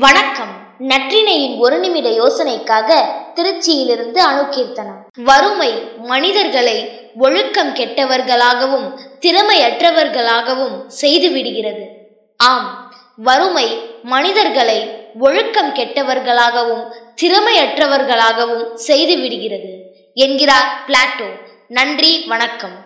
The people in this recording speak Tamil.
வணக்கம். நற்றினையின் ஒரு நிமிட யோசனைக்காக திருச்சியிலிருந்து அணுகீர்த்தனம். வறுமை மனிதர்களை ஒழுக்கம் கெட்டவர்களாகவும் திறமையற்றவர்களாகவும் செய்துவிடுகிறது ஆம் வறுமை மனிதர்களை ஒழுக்கம் கெட்டவர்களாகவும் திறமையற்றவர்களாகவும் செய்துவிடுகிறது என்கிறார் பிளாட்டோ. நன்றி வணக்கம்.